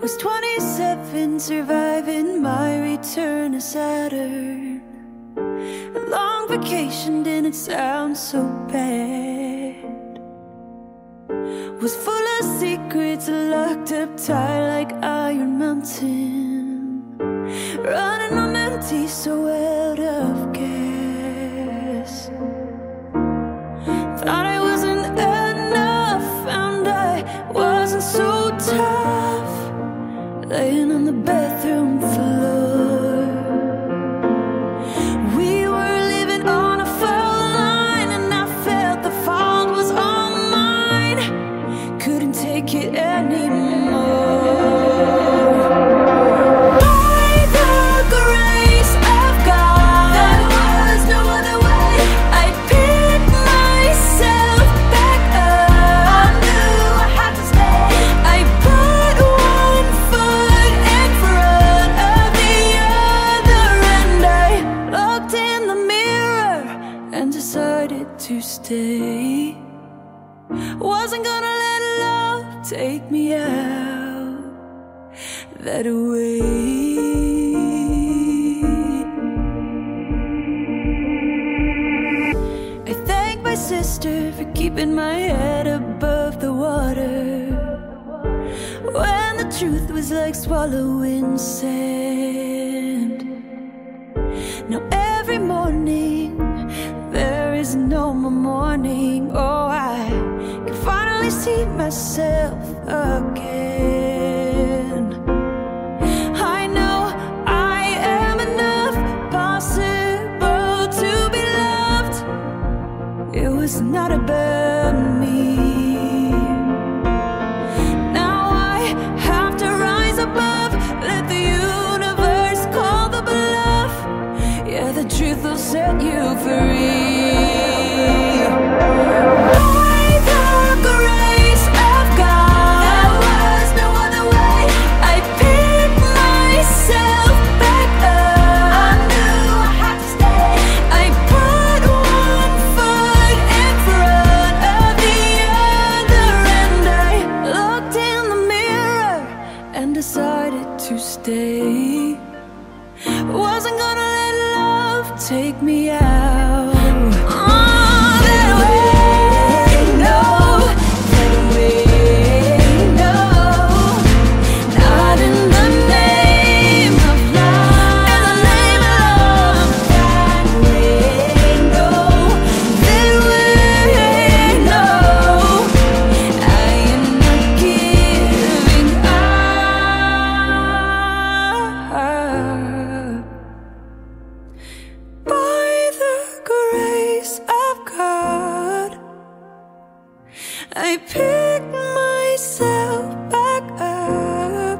was 27, surviving my return to Saturn. A long vacation didn't sound so bad. Was full of secrets locked up tight laying on the bathroom floor. wasn't gonna let love take me out that way. sister for keeping my head above the water when the truth was like swallowing sand. myself again. I know I am enough, possible to be loved. It was not about me. Now I have to rise above, let the universe call the bluff. Yeah, the truth will set you free. take me out. I pick myself back up.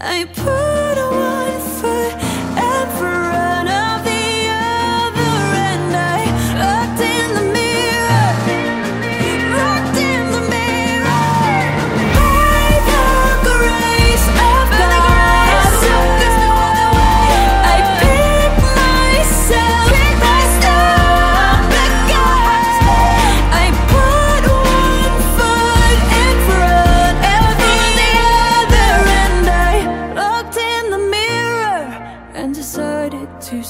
I put on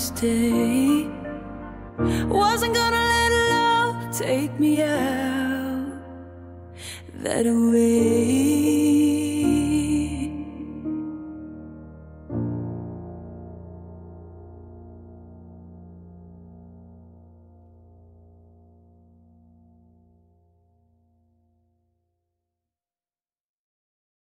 stay. Wasn't gonna let love take me out that way.